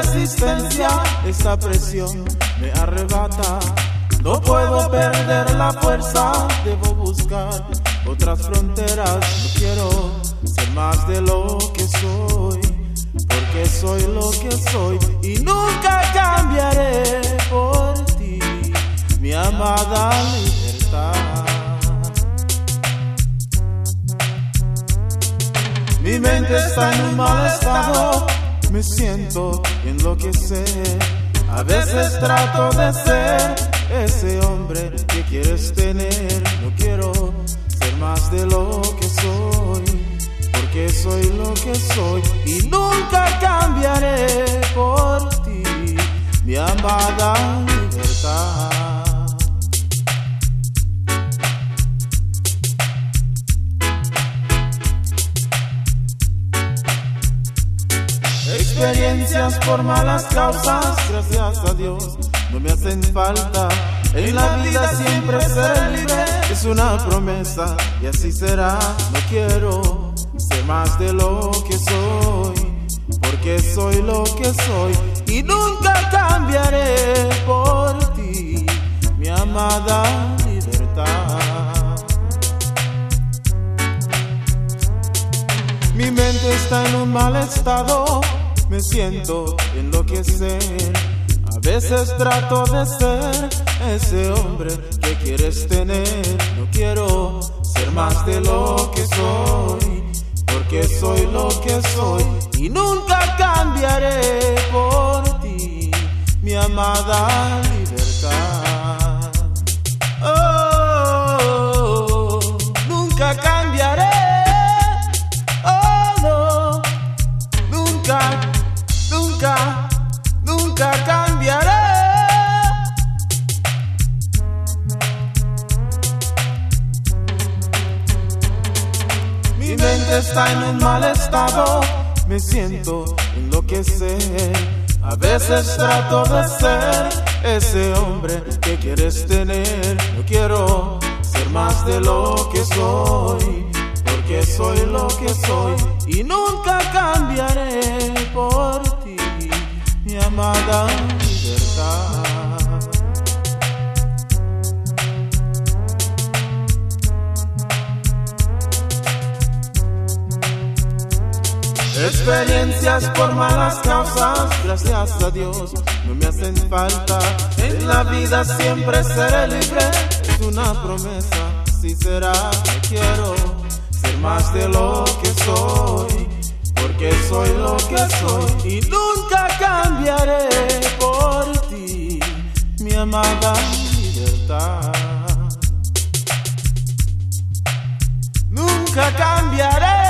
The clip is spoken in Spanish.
existencia, esta presión me arrebata. No puedo perder la fuerza, debo buscar otras fronteras. No quiero ser más de lo que soy, porque soy lo que soy y nunca cambiaré por ti, mi amada libertad. Mi mente está en un mal estado, me siento enloquecer. A veces trato de ser ese hombre que quieres tener. No quiero ser más de lo que soy, porque soy lo que soy y nunca cambiaré por ti, mi amada Experiencias por malas causas, gracias a Dios, no me hacen falta. En la vida siempre seré libre, es una promesa y así será. No quiero ser más de lo que soy, porque soy lo que soy y nunca cambiaré por ti, mi amada libertad. Mi mente está en un mal estado, me siento enloquecer. A veces trato de ser ese hombre que quieres tener. No quiero ser más de lo que soy, porque soy lo que soy y nunca cambiaré por ti, mi amada Mi mente está en un mal estado, me siento enloquecer. A veces trato de ser ese hombre que quieres tener. No quiero ser más de lo que soy, porque soy lo que soy y nunca cambiaré por ti, mi amada libertad. Experiencias por malas causas, gracias a Dios, no me hacen falta. En la vida siempre seré libre, es una promesa, si será quiero ser más de lo que soy, porque soy lo que soy y nunca cambiaré por ti, mi amada libertad. Nunca cambiaré.